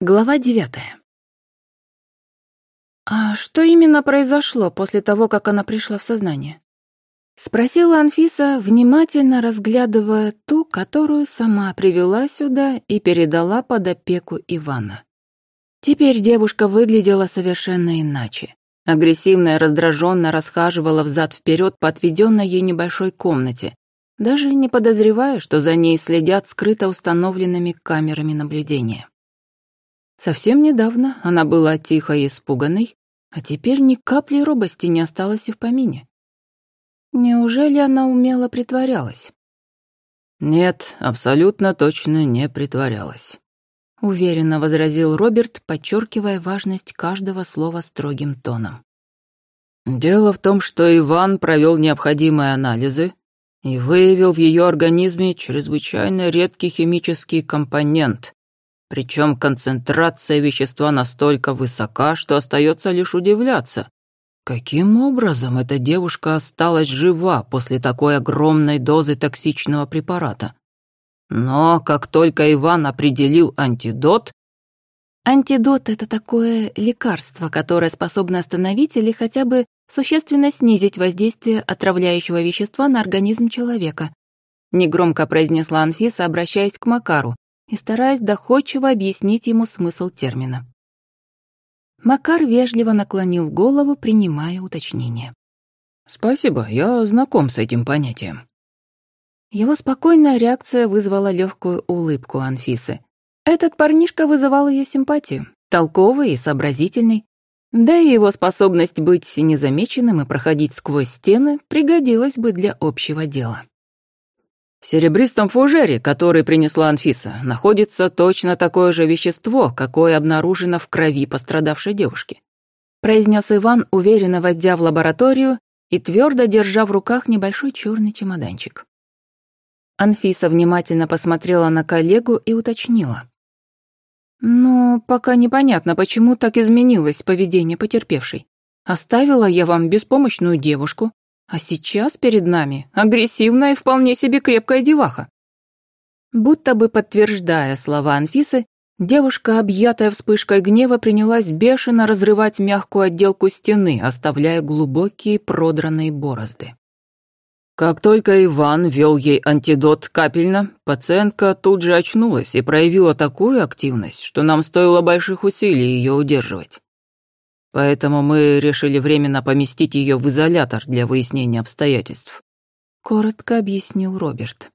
Глава девятая. «А что именно произошло после того, как она пришла в сознание?» Спросила Анфиса, внимательно разглядывая ту, которую сама привела сюда и передала под опеку Ивана. Теперь девушка выглядела совершенно иначе. Агрессивно и раздраженно расхаживала взад-вперед по отведенной ей небольшой комнате, даже не подозревая, что за ней следят скрыто установленными камерами наблюдения. Совсем недавно она была тихой и испуганной, а теперь ни капли робости не осталось и в помине. Неужели она умело притворялась? «Нет, абсолютно точно не притворялась», — уверенно возразил Роберт, подчеркивая важность каждого слова строгим тоном. «Дело в том, что Иван провел необходимые анализы и выявил в ее организме чрезвычайно редкий химический компонент, причем концентрация вещества настолько высока, что остается лишь удивляться. Каким образом эта девушка осталась жива после такой огромной дозы токсичного препарата? Но как только Иван определил антидот... Антидот — это такое лекарство, которое способно остановить или хотя бы существенно снизить воздействие отравляющего вещества на организм человека. Негромко произнесла Анфиса, обращаясь к Макару, и стараясь доходчиво объяснить ему смысл термина. Макар вежливо наклонил голову, принимая уточнение. «Спасибо, я знаком с этим понятием». Его спокойная реакция вызвала легкую улыбку Анфисы. Этот парнишка вызывал ее симпатию, толковый и сообразительный. Да и его способность быть незамеченным и проходить сквозь стены пригодилась бы для общего дела. В серебристом фужере, который принесла Анфиса, находится точно такое же вещество, какое обнаружено в крови пострадавшей девушки. Произнес Иван, уверенно войдя в лабораторию и твердо держа в руках небольшой черный чемоданчик. Анфиса внимательно посмотрела на коллегу и уточнила. «Но пока непонятно, почему так изменилось поведение потерпевшей. Оставила я вам беспомощную девушку, а сейчас перед нами агрессивная и вполне себе крепкая деваха. Будто бы подтверждая слова Анфисы, девушка, объятая вспышкой гнева, принялась бешено разрывать мягкую отделку стены, оставляя глубокие продранные борозды. Как только Иван вел ей антидот капельно, пациентка тут же очнулась и проявила такую активность, что нам стоило больших усилий ее удерживать. Поэтому мы решили временно поместить ее в изолятор для выяснения обстоятельств. Коротко объяснил Роберт.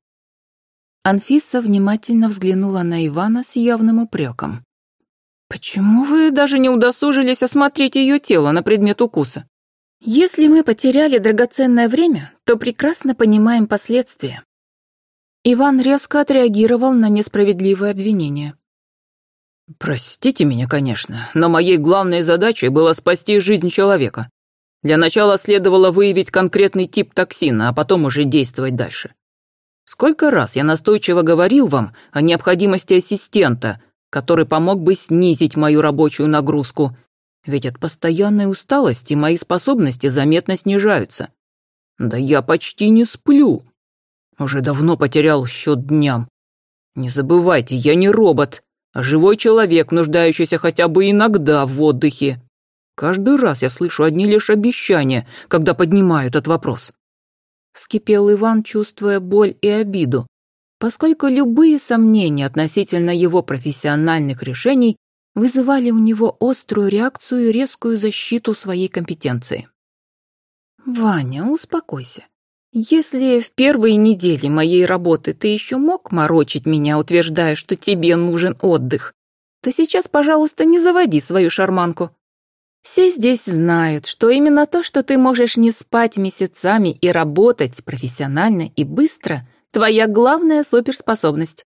Анфиса внимательно взглянула на Ивана с явным упреком. «Почему вы даже не удосужились осмотреть ее тело на предмет укуса? Если мы потеряли драгоценное время, то прекрасно понимаем последствия». Иван резко отреагировал на несправедливое обвинение. Простите меня, конечно, но моей главной задачей было спасти жизнь человека. Для начала следовало выявить конкретный тип токсина, а потом уже действовать дальше. Сколько раз я настойчиво говорил вам о необходимости ассистента, который помог бы снизить мою рабочую нагрузку, ведь от постоянной усталости мои способности заметно снижаются. Да я почти не сплю. Уже давно потерял счет дням. Не забывайте, я не робот, а живой человек, нуждающийся хотя бы иногда в отдыхе. Каждый раз я слышу одни лишь обещания, когда поднимаю этот вопрос. Вскипел Иван, чувствуя боль и обиду, поскольку любые сомнения относительно его профессиональных решений вызывали у него острую реакцию и резкую защиту своей компетенции. «Ваня, успокойся. Если в первые недели моей работы ты еще мог морочить меня, утверждая, что тебе нужен отдых, то сейчас, пожалуйста, не заводи свою шарманку. Все здесь знают, что именно то, что ты можешь не спать месяцами и работать профессионально и быстро, твоя главная суперспособность.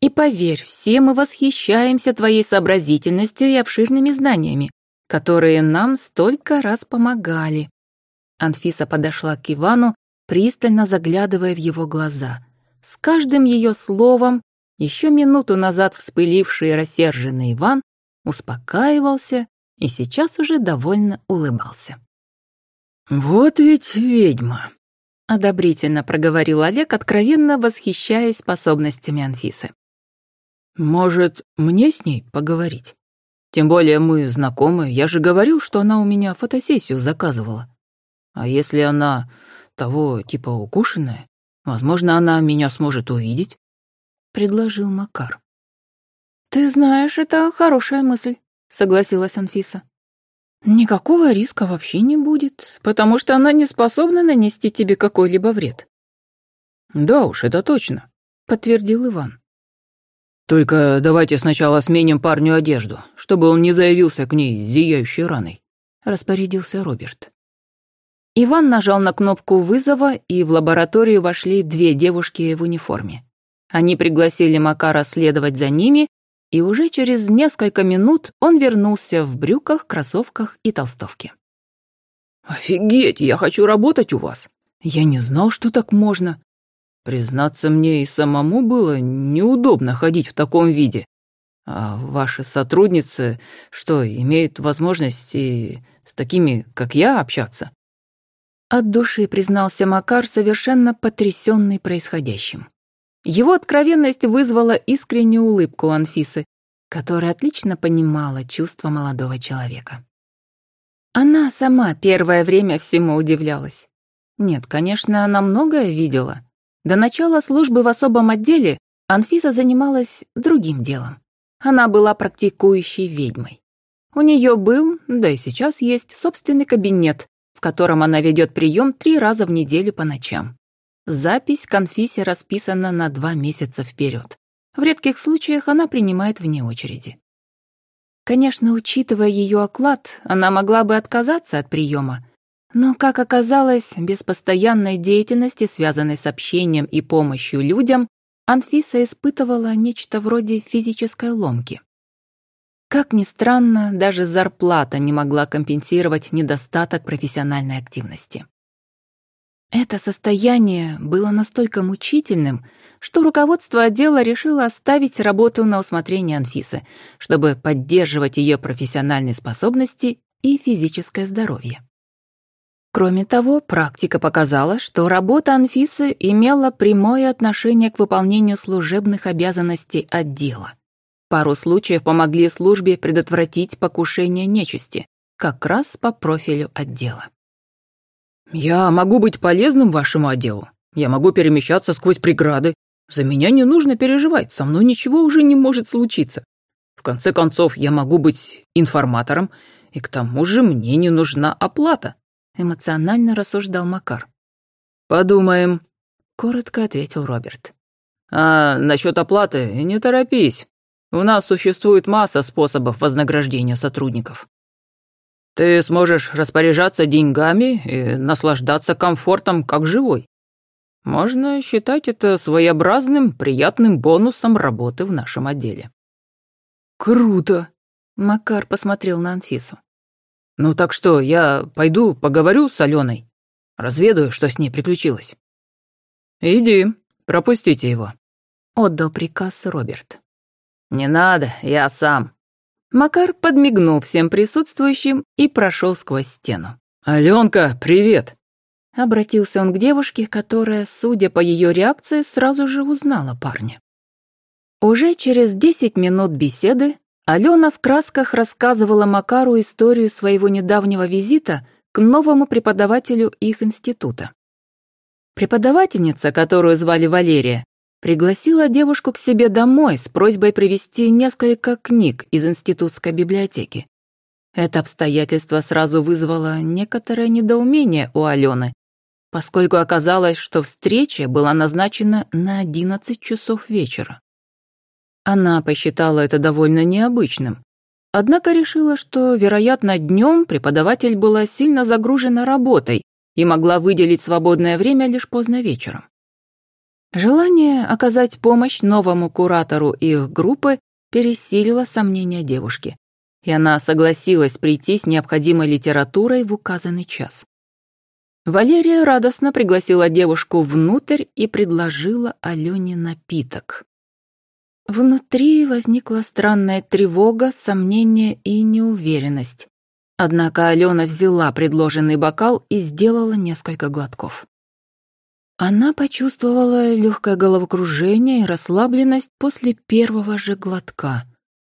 И поверь, все мы восхищаемся твоей сообразительностью и обширными знаниями, которые нам столько раз помогали. Анфиса подошла к Ивану пристально заглядывая в его глаза. С каждым ее словом еще минуту назад вспыливший и рассерженный Иван успокаивался и сейчас уже довольно улыбался. «Вот ведь ведьма!» — одобрительно проговорил Олег, откровенно восхищаясь способностями Анфисы. Может, мне с ней поговорить? Тем более мы знакомы, я же говорил, что она у меня фотосессию заказывала. А если она того типа укушенная, возможно, она меня сможет увидеть?» — предложил Макар. «Ты знаешь, это хорошая мысль», — согласилась Анфиса. «Никакого риска вообще не будет, потому что она не способна нанести тебе какой-либо вред». «Да уж, это точно», — подтвердил Иван. «Только давайте сначала сменим парню одежду, чтобы он не заявился к ней с зияющей раной», — распорядился Роберт. Иван нажал на кнопку вызова, и в лабораторию вошли две девушки в униформе. Они пригласили Макара следовать за ними, и уже через несколько минут он вернулся в брюках, кроссовках и толстовке. «Офигеть, я хочу работать у вас! Я не знал, что так можно. Признаться, мне и самому было неудобно ходить в таком виде. А ваши сотрудницы, что, имеют возможность и с такими, как я, общаться?» От души признался Макар, совершенно потрясенный происходящим. Его откровенность вызвала искреннюю улыбку Анфисы, которая отлично понимала чувства молодого человека. Она сама первое время всему удивлялась. Нет, конечно, она многое видела. До начала службы в особом отделе Анфиса занималась другим делом. Она была практикующей ведьмой. У нее был, да и сейчас есть, собственный кабинет, котором она ведет прием три раза в неделю по ночам. Запись к Анфисе расписана на два месяца вперед. В редких случаях она принимает вне очереди. Конечно, учитывая ее оклад, она могла бы отказаться от приема, но, как оказалось, без постоянной деятельности, связанной с общением и помощью людям, Анфиса испытывала нечто вроде физической ломки. Как ни странно, даже зарплата не могла компенсировать недостаток профессиональной активности. Это состояние было настолько мучительным, что руководство отдела решило оставить работу на усмотрение Анфисы, чтобы поддерживать ее профессиональные способности и физическое здоровье. Кроме того, практика показала, что работа Анфисы имела прямое отношение к выполнению служебных обязанностей отдела. Пару случаев помогли службе предотвратить покушение нечисти, как раз по профилю отдела. «Я могу быть полезным вашему отделу. Я могу перемещаться сквозь преграды. За меня не нужно переживать, со мной ничего уже не может случиться. В конце концов, я могу быть информатором, и к тому же мне не нужна оплата», — эмоционально рассуждал Макар. «Подумаем», — коротко ответил Роберт. «А насчет оплаты не торопись. У нас существует масса способов вознаграждения сотрудников. Ты сможешь распоряжаться деньгами и наслаждаться комфортом как живой. Можно считать это своеобразным, приятным бонусом работы в нашем отделе. Круто! Макар посмотрел на Анфису. Ну так что, я пойду поговорю с Аленой, разведаю, что с ней приключилось. Иди, пропустите его. Отдал приказ Роберт. «Не надо, я сам». Макар подмигнул всем присутствующим и прошел сквозь стену. «Аленка, привет!» Обратился он к девушке, которая, судя по ее реакции, сразу же узнала парня. Уже через десять минут беседы Алена в красках рассказывала Макару историю своего недавнего визита к новому преподавателю их института. Преподавательница, которую звали Валерия, пригласила девушку к себе домой с просьбой привезти несколько книг из институтской библиотеки. Это обстоятельство сразу вызвало некоторое недоумение у Алены, поскольку оказалось, что встреча была назначена на 11 часов вечера. Она посчитала это довольно необычным, однако решила, что, вероятно, днем преподаватель была сильно загружена работой и могла выделить свободное время лишь поздно вечером. Желание оказать помощь новому куратору их группы пересилило сомнения девушки, и она согласилась прийти с необходимой литературой в указанный час. Валерия радостно пригласила девушку внутрь и предложила Алене напиток. Внутри возникла странная тревога, сомнение и неуверенность. Однако Алена взяла предложенный бокал и сделала несколько глотков. Она почувствовала легкое головокружение и расслабленность после первого же глотка,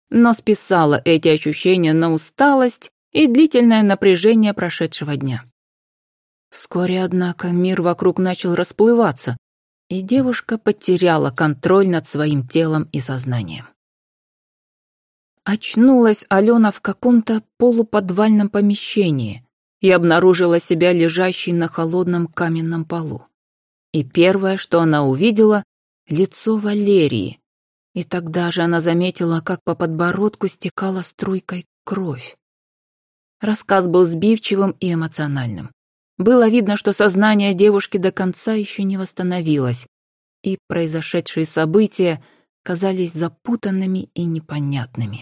но списала эти ощущения на усталость и длительное напряжение прошедшего дня. Вскоре, однако, мир вокруг начал расплываться, и девушка потеряла контроль над своим телом и сознанием. Очнулась Алена в каком-то полуподвальном помещении и обнаружила себя лежащей на холодном каменном полу. И первое, что она увидела — лицо Валерии. И тогда же она заметила, как по подбородку стекала струйкой кровь. Рассказ был сбивчивым и эмоциональным. Было видно, что сознание девушки до конца еще не восстановилось, и произошедшие события казались запутанными и непонятными.